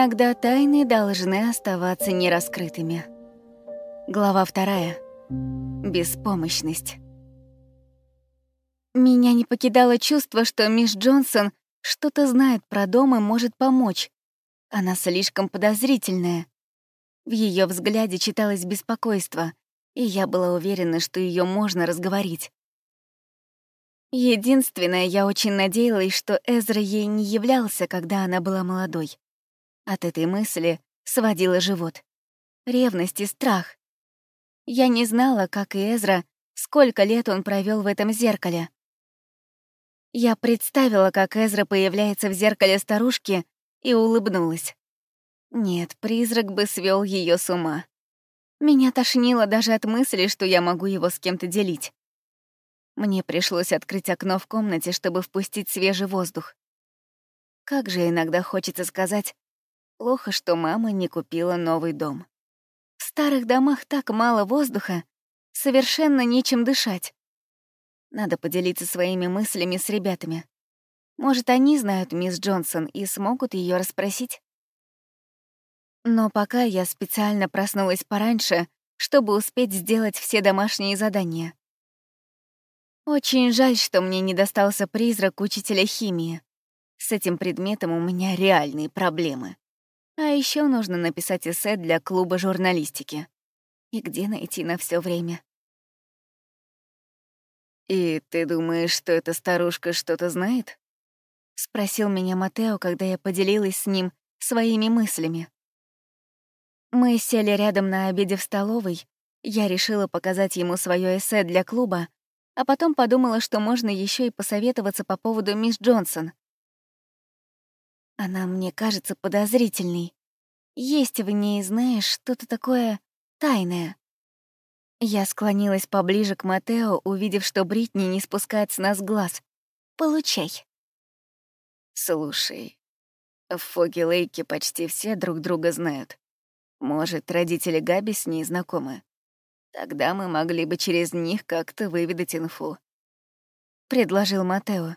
Иногда тайны должны оставаться нераскрытыми. Глава вторая. Беспомощность. Меня не покидало чувство, что мисс Джонсон что-то знает про дом и может помочь. Она слишком подозрительная. В ее взгляде читалось беспокойство, и я была уверена, что ее можно разговорить. Единственное, я очень надеялась, что Эзра ей не являлся, когда она была молодой. От этой мысли сводила живот. Ревность и страх. Я не знала, как и Эзра, сколько лет он провел в этом зеркале. Я представила, как Эзра появляется в зеркале старушки, и улыбнулась. Нет, призрак бы свел ее с ума. Меня тошнило даже от мысли, что я могу его с кем-то делить. Мне пришлось открыть окно в комнате, чтобы впустить свежий воздух. Как же иногда хочется сказать, плохо, что мама не купила новый дом. В старых домах так мало воздуха, совершенно нечем дышать. Надо поделиться своими мыслями с ребятами. Может, они знают мисс Джонсон и смогут ее расспросить? Но пока я специально проснулась пораньше, чтобы успеть сделать все домашние задания. Очень жаль, что мне не достался призрак учителя химии. С этим предметом у меня реальные проблемы. А еще нужно написать эссе для клуба журналистики. И где найти на все время? «И ты думаешь, что эта старушка что-то знает?» — спросил меня Матео, когда я поделилась с ним своими мыслями. Мы сели рядом на обеде в столовой, я решила показать ему свое эссе для клуба, а потом подумала, что можно еще и посоветоваться по поводу мисс Джонсон. Она мне кажется подозрительной. Есть в ней, знаешь, что-то такое тайное. Я склонилась поближе к Матео, увидев, что Бритни не спускает с нас глаз. «Получай». «Слушай, в Фоги-Лейке почти все друг друга знают. Может, родители Габи с ней знакомы?» Тогда мы могли бы через них как-то выведать инфу. Предложил Матео.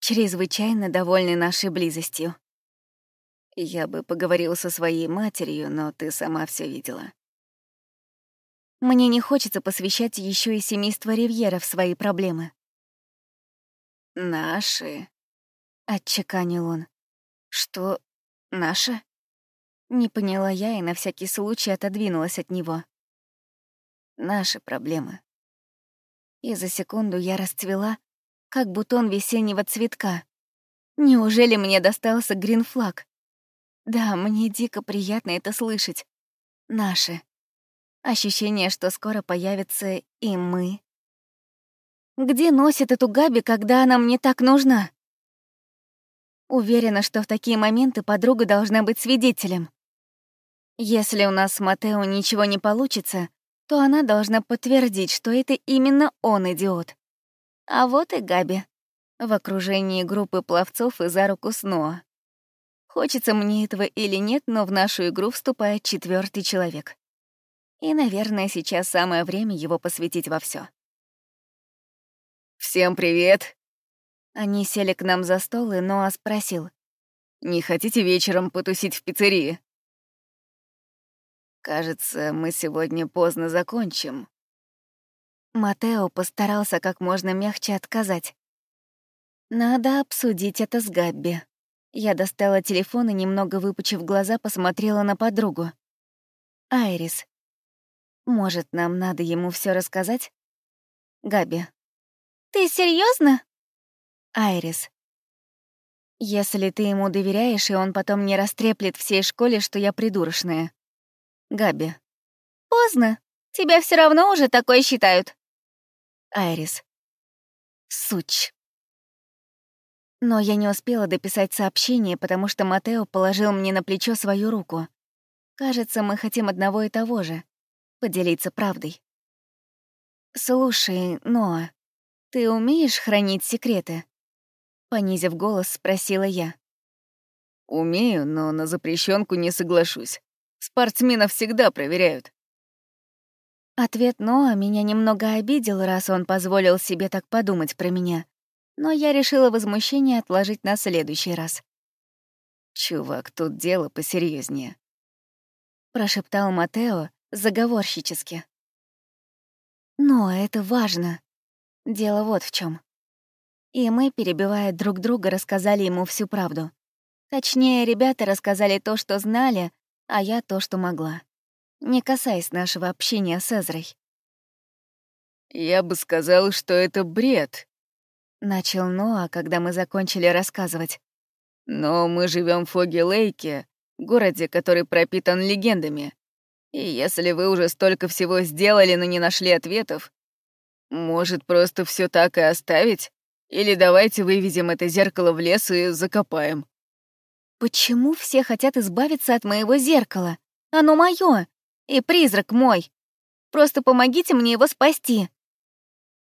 Чрезвычайно довольный нашей близостью. Я бы поговорил со своей матерью, но ты сама все видела. Мне не хочется посвящать еще и семейство Ривьера в свои проблемы. «Наши», — отчеканил он. «Что, наши?» Не поняла я и на всякий случай отодвинулась от него наши проблемы. И за секунду я расцвела, как бутон весеннего цветка. Неужели мне достался гринфлаг? Да, мне дико приятно это слышать. Наши. Ощущение, что скоро появится и мы. Где носит эту Габи, когда она мне так нужна? Уверена, что в такие моменты подруга должна быть свидетелем. Если у нас с Матео ничего не получится, то она должна подтвердить, что это именно он идиот. А вот и Габи. В окружении группы пловцов и за руку с Ноа. Хочется мне этого или нет, но в нашу игру вступает четвертый человек. И, наверное, сейчас самое время его посвятить во все. «Всем привет!» Они сели к нам за стол, и Ноа спросил. «Не хотите вечером потусить в пиццерии?» Кажется, мы сегодня поздно закончим. Матео постарался как можно мягче отказать. Надо обсудить это с Габби. Я достала телефон и, немного выпучив глаза, посмотрела на подругу. Айрис. Может, нам надо ему все рассказать? Габи. Ты серьезно? Айрис. Если ты ему доверяешь, и он потом не растреплет всей школе, что я придурочная. Габи. «Поздно. Тебя все равно уже такое считают». Айрис. Суч. Но я не успела дописать сообщение, потому что Матео положил мне на плечо свою руку. Кажется, мы хотим одного и того же — поделиться правдой. «Слушай, Ноа, ты умеешь хранить секреты?» Понизив голос, спросила я. «Умею, но на запрещенку не соглашусь. Спортсменов всегда проверяют. Ответ Ноа меня немного обидел, раз он позволил себе так подумать про меня. Но я решила возмущение отложить на следующий раз. Чувак, тут дело посерьезнее. Прошептал Матео заговорщически. Но это важно. Дело вот в чем. И мы, перебивая друг друга, рассказали ему всю правду. Точнее, ребята рассказали то, что знали, а я то, что могла. Не касаясь нашего общения с Эзрой. «Я бы сказал, что это бред», — начал Ноа, когда мы закончили рассказывать. «Но мы живем в Фоги-Лейке, городе, который пропитан легендами. И если вы уже столько всего сделали, но не нашли ответов, может, просто все так и оставить? Или давайте вывезем это зеркало в лес и закопаем?» Почему все хотят избавиться от моего зеркала? Оно мое, и призрак мой. Просто помогите мне его спасти.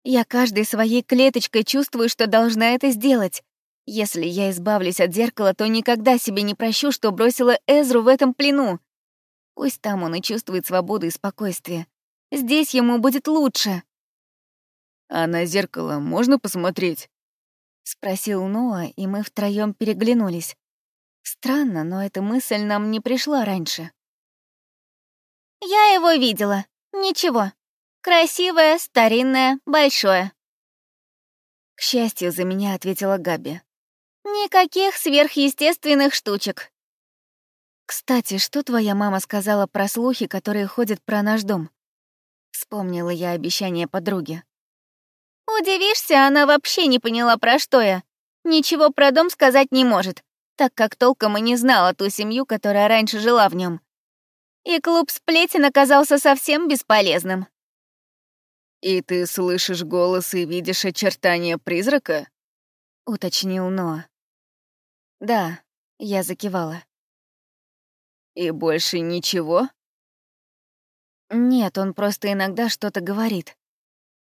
Я каждой своей клеточкой чувствую, что должна это сделать. Если я избавлюсь от зеркала, то никогда себе не прощу, что бросила Эзру в этом плену. Пусть там он и чувствует свободу и спокойствие. Здесь ему будет лучше. «А на зеркало можно посмотреть?» — спросил Ноа, и мы втроем переглянулись. Странно, но эта мысль нам не пришла раньше. «Я его видела. Ничего. Красивое, старинное, большое». К счастью, за меня ответила Габи. «Никаких сверхъестественных штучек». «Кстати, что твоя мама сказала про слухи, которые ходят про наш дом?» Вспомнила я обещание подруги. «Удивишься, она вообще не поняла, про что я. Ничего про дом сказать не может так как толком и не знала ту семью, которая раньше жила в нем. И клуб сплетен оказался совсем бесполезным. «И ты слышишь голос и видишь очертания призрака?» — уточнил Ноа. «Да», — я закивала. «И больше ничего?» «Нет, он просто иногда что-то говорит.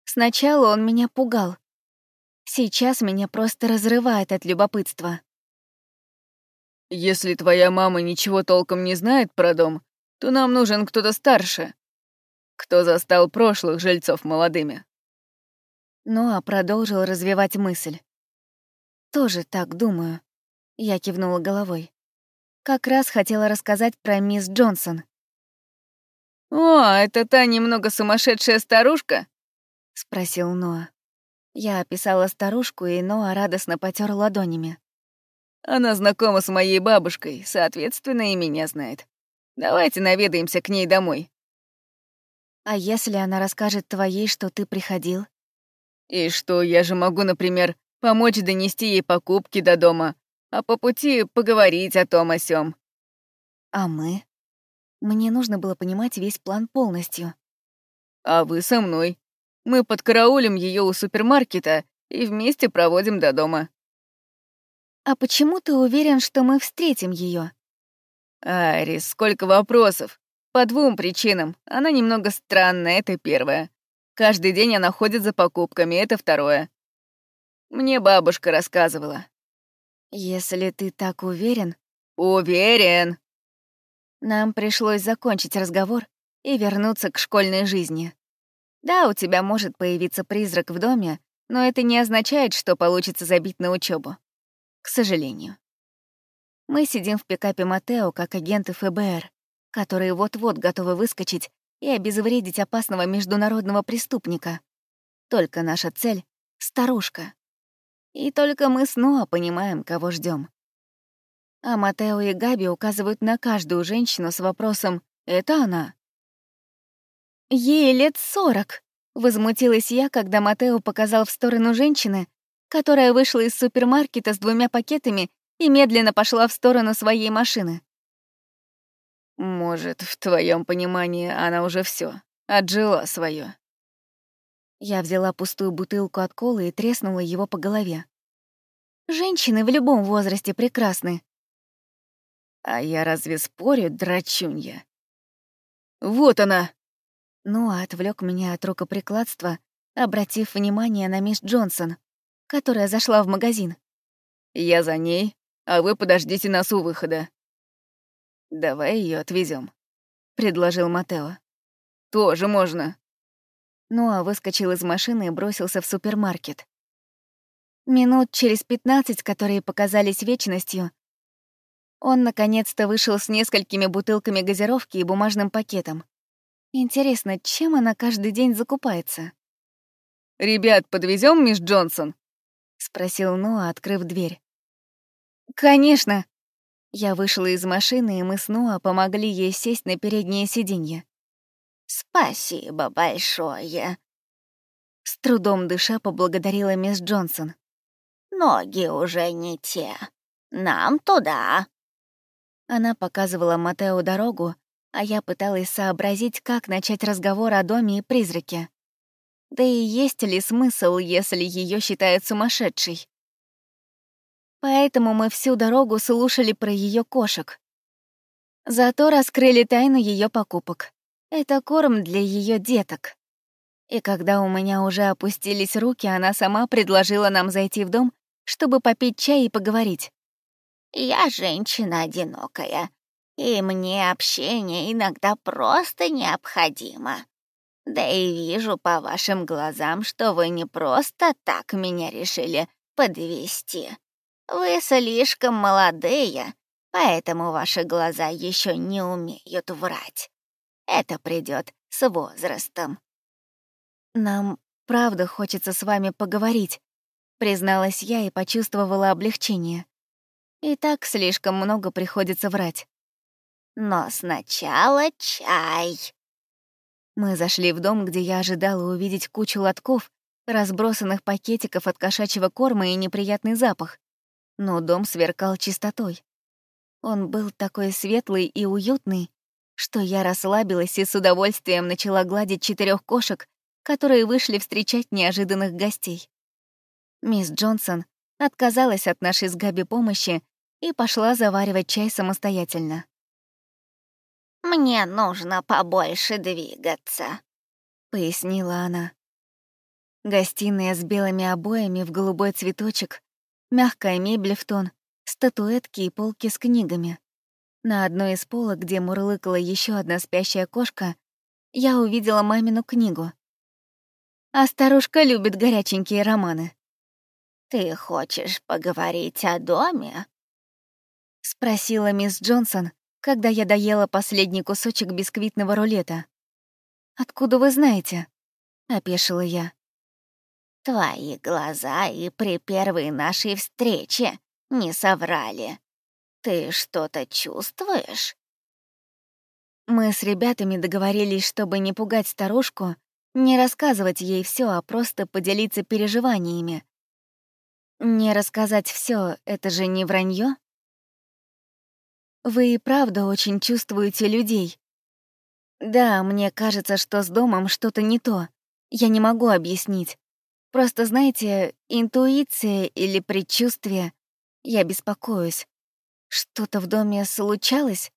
Сначала он меня пугал. Сейчас меня просто разрывает от любопытства. Если твоя мама ничего толком не знает про дом, то нам нужен кто-то старше. Кто застал прошлых жильцов молодыми. Ну, а продолжил развивать мысль. Тоже так думаю. Я кивнула головой. Как раз хотела рассказать про мисс Джонсон. «О, это та немного сумасшедшая старушка?» — спросил Ноа. Я описала старушку, и Ноа радостно потер ладонями. Она знакома с моей бабушкой, соответственно, и меня знает. Давайте наведаемся к ней домой. А если она расскажет твоей, что ты приходил? И что, я же могу, например, помочь донести ей покупки до дома, а по пути поговорить о том о сём. А мы? Мне нужно было понимать весь план полностью. А вы со мной. Мы подкараулим ее у супермаркета и вместе проводим до дома. «А почему ты уверен, что мы встретим ее? «Арис, сколько вопросов. По двум причинам. Она немного странная, это первое. Каждый день она ходит за покупками, это второе. Мне бабушка рассказывала». «Если ты так уверен...» «Уверен!» Нам пришлось закончить разговор и вернуться к школьной жизни. Да, у тебя может появиться призрак в доме, но это не означает, что получится забить на учебу к сожалению. Мы сидим в пикапе Матео как агенты ФБР, которые вот-вот готовы выскочить и обезвредить опасного международного преступника. Только наша цель — старушка. И только мы снова понимаем, кого ждем. А Матео и Габи указывают на каждую женщину с вопросом «Это она?». «Ей лет сорок», — возмутилась я, когда Матео показал в сторону женщины, которая вышла из супермаркета с двумя пакетами и медленно пошла в сторону своей машины. «Может, в твоем понимании она уже все отжила свое. Я взяла пустую бутылку от колы и треснула его по голове. Женщины в любом возрасте прекрасны. А я разве спорю, драчунья? Вот она! Ну, отвлек меня от рукоприкладства, обратив внимание на мисс Джонсон которая зашла в магазин. Я за ней, а вы подождите нас у выхода. Давай ее отвезем, предложил Матео. Тоже можно. Ну а выскочил из машины и бросился в супермаркет. Минут через пятнадцать, которые показались вечностью, Он наконец-то вышел с несколькими бутылками газировки и бумажным пакетом. Интересно, чем она каждый день закупается? «Ребят, подвезем мисс Джонсон?» — спросил Ноа, открыв дверь. «Конечно!» Я вышла из машины, и мы с Ноа помогли ей сесть на переднее сиденье. «Спасибо большое!» С трудом дыша поблагодарила мисс Джонсон. «Ноги уже не те. Нам туда!» Она показывала Матео дорогу, а я пыталась сообразить, как начать разговор о доме и призраке. Да и есть ли смысл, если ее считают сумасшедшей? Поэтому мы всю дорогу слушали про ее кошек. Зато раскрыли тайну ее покупок. Это корм для ее деток. И когда у меня уже опустились руки, она сама предложила нам зайти в дом, чтобы попить чай и поговорить. Я женщина одинокая, и мне общение иногда просто необходимо. Да и вижу по вашим глазам, что вы не просто так меня решили подвести. Вы слишком молодые, поэтому ваши глаза еще не умеют врать. Это придет с возрастом. Нам правда хочется с вами поговорить, призналась я и почувствовала облегчение. И так слишком много приходится врать. Но сначала чай. Мы зашли в дом, где я ожидала увидеть кучу лотков, разбросанных пакетиков от кошачьего корма и неприятный запах. Но дом сверкал чистотой. Он был такой светлый и уютный, что я расслабилась и с удовольствием начала гладить четырех кошек, которые вышли встречать неожиданных гостей. Мисс Джонсон отказалась от нашей с Габи помощи и пошла заваривать чай самостоятельно. «Мне нужно побольше двигаться», — пояснила она. Гостиная с белыми обоями в голубой цветочек, мягкая мебель в тон, статуэтки и полки с книгами. На одной из полок, где мурлыкала еще одна спящая кошка, я увидела мамину книгу. А старушка любит горяченькие романы. «Ты хочешь поговорить о доме?» — спросила мисс Джонсон, когда я доела последний кусочек бисквитного рулета. «Откуда вы знаете?» — опешила я. «Твои глаза и при первой нашей встрече не соврали. Ты что-то чувствуешь?» Мы с ребятами договорились, чтобы не пугать старушку, не рассказывать ей все, а просто поделиться переживаниями. Не рассказать все это же не вранье? Вы и правда очень чувствуете людей. Да, мне кажется, что с домом что-то не то. Я не могу объяснить. Просто, знаете, интуиция или предчувствие. Я беспокоюсь. Что-то в доме случалось?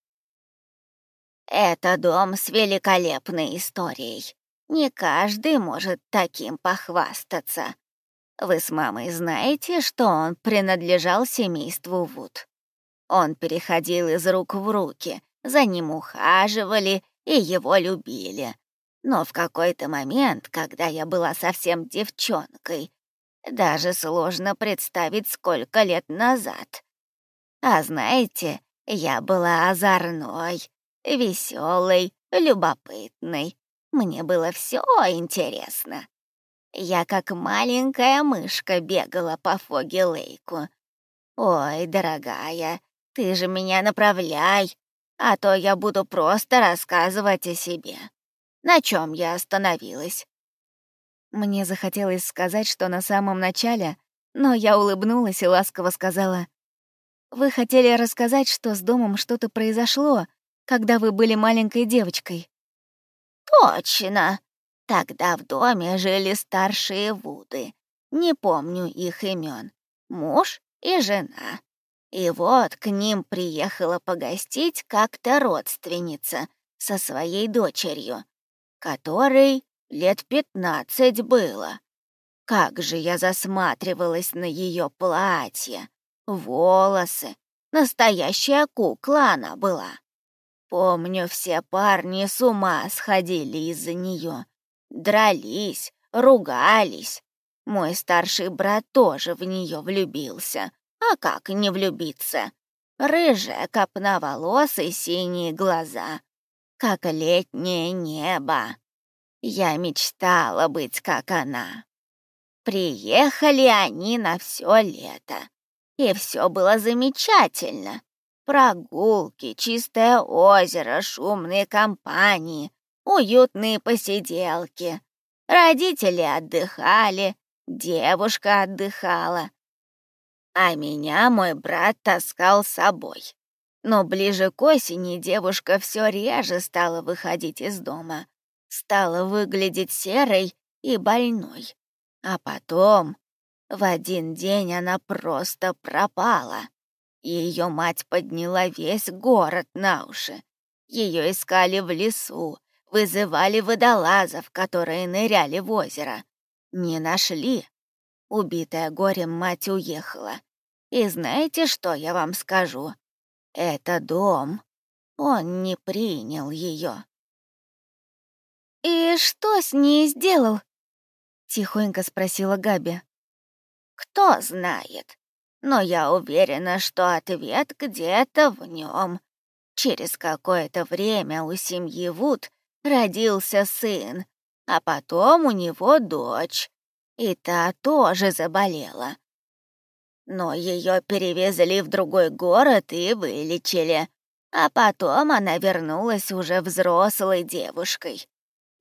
Это дом с великолепной историей. Не каждый может таким похвастаться. Вы с мамой знаете, что он принадлежал семейству Вуд? Он переходил из рук в руки, за ним ухаживали и его любили. Но в какой-то момент, когда я была совсем девчонкой, даже сложно представить, сколько лет назад. А знаете, я была озорной, веселой, любопытной. Мне было все интересно. Я как маленькая мышка бегала по Фоги-Лейку. Ой, дорогая, ты же меня направляй, а то я буду просто рассказывать о себе. На чем я остановилась?» Мне захотелось сказать, что на самом начале, но я улыбнулась и ласково сказала, «Вы хотели рассказать, что с домом что-то произошло, когда вы были маленькой девочкой?» «Точно! Тогда в доме жили старшие Вуды. Не помню их имен. Муж и жена. И вот к ним приехала погостить как-то родственница со своей дочерью, которой лет пятнадцать было. Как же я засматривалась на ее платье, волосы. Настоящая кукла она была. Помню, все парни с ума сходили из-за нее. Дрались, ругались. Мой старший брат тоже в нее влюбился. А как не влюбиться? рыжая копна волос и синие глаза, как летнее небо. Я мечтала быть как она. Приехали они на все лето, и все было замечательно. Прогулки, чистое озеро, шумные компании, уютные посиделки. Родители отдыхали, девушка отдыхала. А меня мой брат таскал с собой. Но ближе к осени девушка все реже стала выходить из дома. Стала выглядеть серой и больной. А потом, в один день она просто пропала. Ее мать подняла весь город на уши. Ее искали в лесу, вызывали водолазов, которые ныряли в озеро. Не нашли. Убитая горем мать уехала. И знаете, что я вам скажу? Это дом. Он не принял ее. «И что с ней сделал?» — тихонько спросила Габи. «Кто знает, но я уверена, что ответ где-то в нем. Через какое-то время у семьи Вуд родился сын, а потом у него дочь, и та тоже заболела. Но ее перевезли в другой город и вылечили, а потом она вернулась уже взрослой девушкой.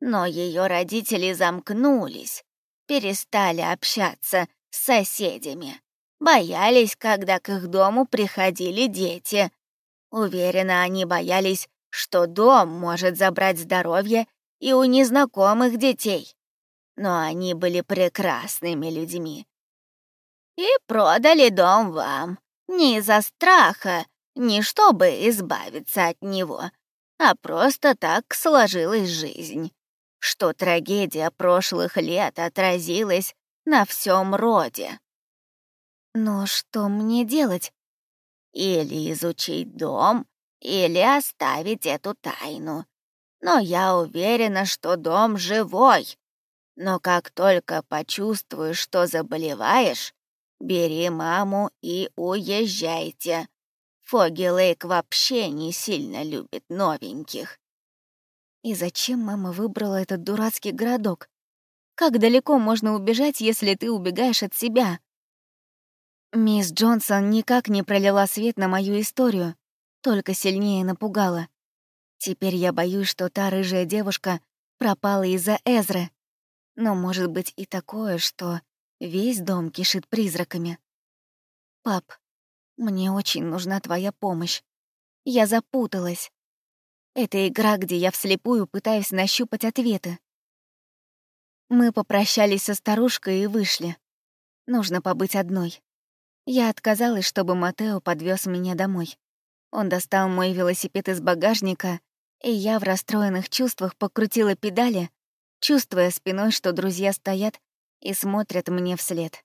Но ее родители замкнулись, перестали общаться с соседями. Боялись, когда к их дому приходили дети. Уверена, они боялись, что дом может забрать здоровье и у незнакомых детей. Но они были прекрасными людьми. И продали дом вам. Не из-за страха, не чтобы избавиться от него, а просто так сложилась жизнь что трагедия прошлых лет отразилась на всем роде. Но что мне делать? Или изучить дом, или оставить эту тайну. Но я уверена, что дом живой. Но как только почувствуешь, что заболеваешь, бери маму и уезжайте. Фоги Лейк вообще не сильно любит новеньких. И зачем мама выбрала этот дурацкий городок? Как далеко можно убежать, если ты убегаешь от себя? Мисс Джонсон никак не пролила свет на мою историю, только сильнее напугала. Теперь я боюсь, что та рыжая девушка пропала из-за Эзры. Но может быть и такое, что весь дом кишит призраками. Пап, мне очень нужна твоя помощь. Я запуталась. Это игра, где я вслепую пытаюсь нащупать ответы. Мы попрощались со старушкой и вышли. Нужно побыть одной. Я отказалась, чтобы Матео подвез меня домой. Он достал мой велосипед из багажника, и я в расстроенных чувствах покрутила педали, чувствуя спиной, что друзья стоят и смотрят мне вслед.